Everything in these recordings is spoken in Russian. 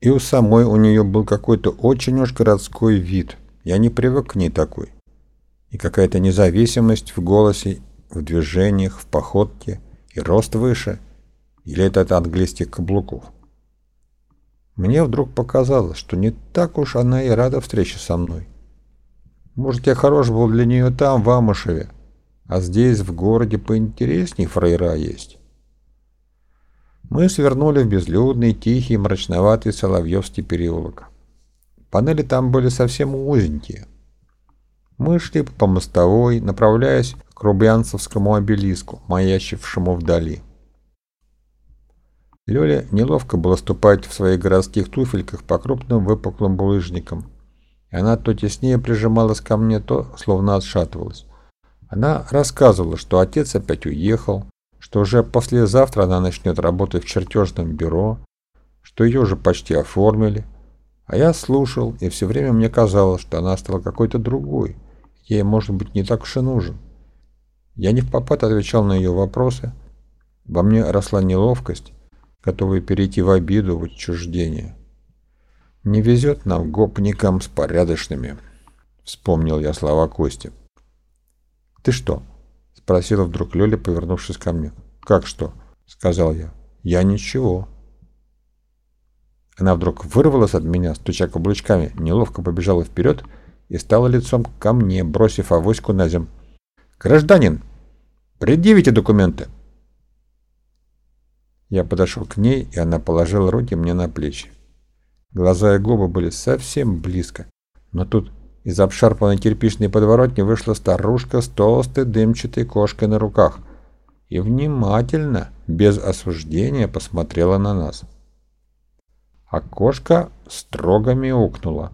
И у самой у нее был какой-то очень уж городской вид. Я не привык к ней такой. И какая-то независимость в голосе, в движениях, в походке, и рост выше. Или это от английских каблуков. Мне вдруг показалось, что не так уж она и рада встрече со мной. Может, я хорош был для нее там, в Амышеве, а здесь, в городе, поинтересней фрейра есть. Мы свернули в безлюдный, тихий, мрачноватый Соловьевский переулок. Панели там были совсем узенькие. Мы шли по мостовой, направляясь к Рублянцевскому обелиску, маячившему вдали. Лёле неловко было ступать в своих городских туфельках по крупным выпуклым булыжникам, и она то теснее прижималась ко мне, то словно отшатывалась. Она рассказывала, что отец опять уехал, что уже послезавтра она начнет работать в чертежном бюро, что ее уже почти оформили. А я слушал, и все время мне казалось, что она стала какой-то другой, ей, может быть, не так уж и нужен. Я не в попад отвечал на ее вопросы. Во мне росла неловкость, готовая перейти в обиду, в отчуждение. «Не везет нам, гопникам, с порядочными», — вспомнил я слова Кости. «Ты что, Спросила вдруг Лёля, повернувшись ко мне. «Как что?» — сказал я. «Я ничего». Она вдруг вырвалась от меня, стуча каблучками, неловко побежала вперед и стала лицом ко мне, бросив авоську на землю. «Гражданин, предъявите документы!» Я подошел к ней, и она положила руки мне на плечи. Глаза и губы были совсем близко, но тут из обшарпанной кирпичной подворотни вышла старушка с толстой дымчатой кошкой на руках и внимательно, без осуждения, посмотрела на нас. А кошка строго мяукнула.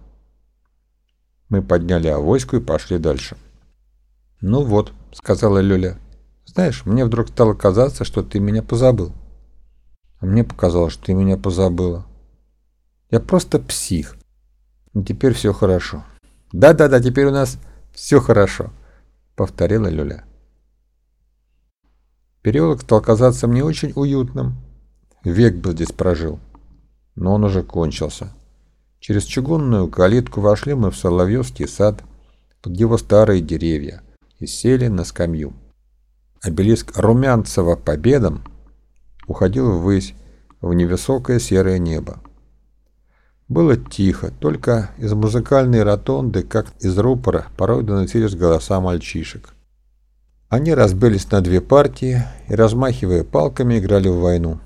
Мы подняли авоську и пошли дальше. «Ну вот», — сказала Лёля, — «знаешь, мне вдруг стало казаться, что ты меня позабыл». А мне показалось, что ты меня позабыла. Я просто псих. Но теперь все хорошо. «Да-да-да, теперь у нас все хорошо», — повторила Люля. Переулок стал казаться мне очень уютным. Век бы здесь прожил. Но он уже кончился. Через чугунную калитку вошли мы в Соловьевский сад под его старые деревья и сели на скамью. Обелиск Румянцева победом уходил ввысь в невысокое серое небо. Было тихо, только из музыкальной ротонды, как из рупора, порой доносились голоса мальчишек. Они разбились на две партии и, размахивая палками, играли в войну.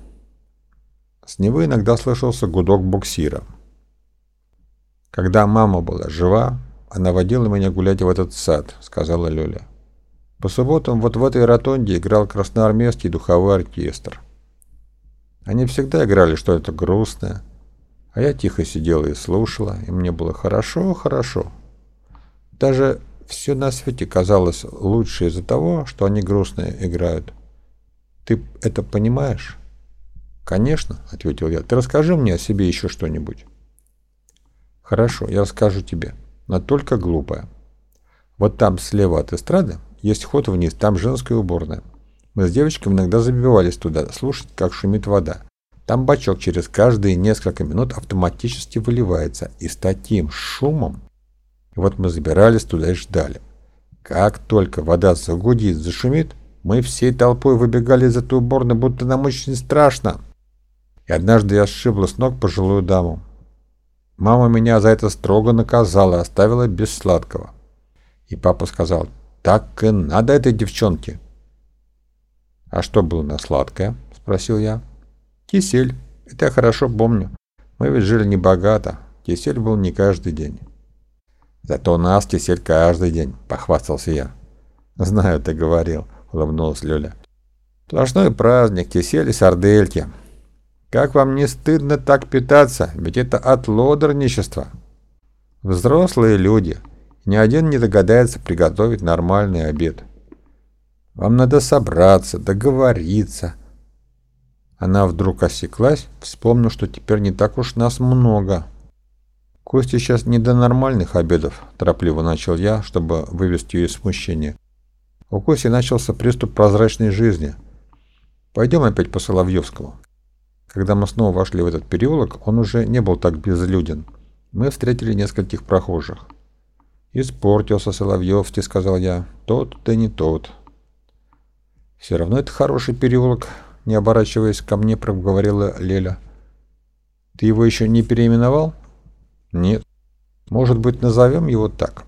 С него иногда слышался гудок буксира. «Когда мама была жива, она водила меня гулять в этот сад», — сказала Лёля. «По субботам вот в этой ротонде играл красноармейский духовой оркестр. Они всегда играли что-то грустное, а я тихо сидела и слушала, и мне было хорошо, хорошо. Даже все на свете казалось лучше из-за того, что они грустные играют. Ты это понимаешь? Конечно, ответил я. Ты расскажи мне о себе еще что-нибудь. Хорошо, я расскажу тебе, но только глупое. Вот там слева от эстрады есть ход вниз, там женская уборная. Мы с девочками иногда забивались туда, слушать, как шумит вода. Там бачок через каждые несколько минут автоматически выливается и с таким шумом. И вот мы забирались туда и ждали. Как только вода загудит, зашумит, мы всей толпой выбегали из этой уборной, будто нам очень страшно. И однажды я сшибла с ног пожилую даму. Мама меня за это строго наказала, оставила без сладкого. И папа сказал, так и надо этой девчонке. «А что было на сладкое?» – спросил я. Кисель. Это я хорошо помню. Мы ведь жили небогато. Кисель был не каждый день. Зато у нас кисель каждый день, похвастался я. Знаю, ты говорил, улыбнулась Люля. Сплошной праздник, кисель и сардельки. Как вам не стыдно так питаться? Ведь это от лодорничества. Взрослые люди. Ни один не догадается приготовить нормальный обед. Вам надо собраться, договориться, она вдруг осеклась, вспомнив, что теперь не так уж нас много. Кости сейчас не до нормальных обедов, торопливо начал я, чтобы вывести ее из смущения. У Кости начался приступ прозрачной жизни. Пойдем опять по Соловьевскому. Когда мы снова вошли в этот переулок, он уже не был так безлюден. Мы встретили нескольких прохожих. «Испортился Соловьевский», — сказал я. «Тот да не тот». «Все равно это хороший переулок», — не оборачиваясь ко мне, проговорила Леля. «Ты его еще не переименовал?» «Нет». «Может быть, назовем его так?»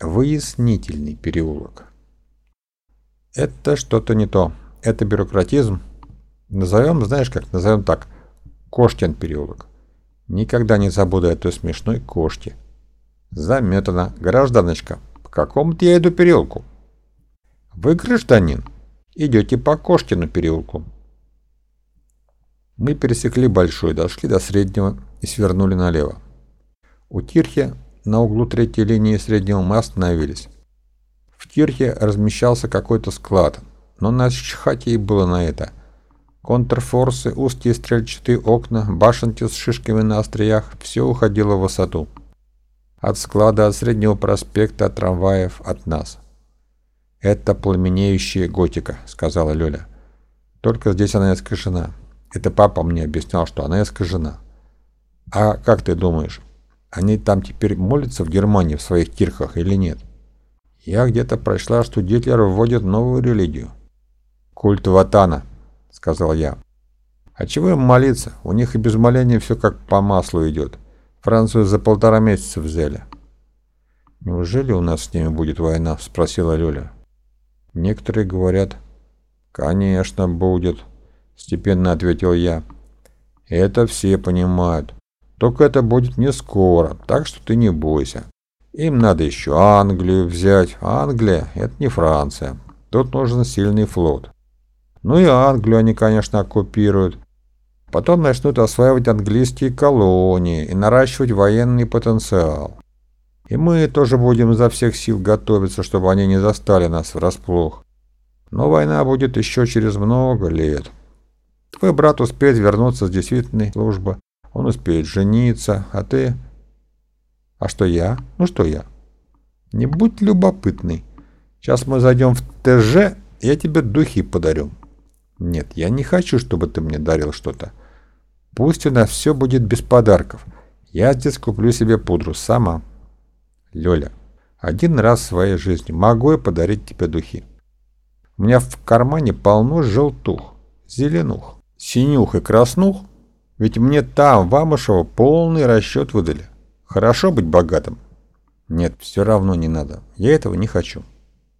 «Выяснительный переулок». «Это что-то не то. Это бюрократизм. Назовем, знаешь как, назовем так. Кошкин переулок. Никогда не забуду этой смешной кошки». «Заметано. Гражданочка, по какому-то я иду переулку?» «Вы гражданин. Идете по Кошкину переулку». Мы пересекли большой, дошли до среднего и свернули налево. У Тирхи на углу третьей линии среднего мы остановились. В Тирхе размещался какой-то склад, но начхать ей было на это. Контрфорсы, узкие стрельчатые окна, башенки с шишками на остриях – все уходило в высоту. От склада, от Среднего проспекта, от трамваев, от нас. «Это пламенеющая готика», — сказала Лёля. «Только здесь она искажена. Это папа мне объяснял, что она искажена». «А как ты думаешь, они там теперь молятся в Германии в своих кирхах или нет?» «Я где-то прочла, что Гитлер вводит новую религию». «Культ Ватана», — сказал я. «А чего им молиться? У них и без моления все как по маслу идет. Францию за полтора месяца взяли. «Неужели у нас с ними будет война?» – спросила Лёля. «Некоторые говорят». «Конечно, будет», – степенно ответил я. «Это все понимают. Только это будет не скоро, так что ты не бойся. Им надо еще Англию взять. Англия – это не Франция. Тут нужен сильный флот. Ну и Англию они, конечно, оккупируют. Потом начнут осваивать английские колонии и наращивать военный потенциал. И мы тоже будем изо всех сил готовиться, чтобы они не застали нас врасплох. Но война будет еще через много лет. Твой брат успеет вернуться с действительной службы. Он успеет жениться, а ты... А что я? Ну что я? Не будь любопытный. Сейчас мы зайдем в ТЖ, я тебе духи подарю. Нет, я не хочу, чтобы ты мне дарил что-то. Пусть у нас все будет без подарков. Я здесь куплю себе пудру сама. Лёля, один раз в своей жизни могу я подарить тебе духи. У меня в кармане полно желтух, зеленух, синюх и краснух. Ведь мне там, в Амышево, полный расчет выдали. Хорошо быть богатым? Нет, все равно не надо. Я этого не хочу.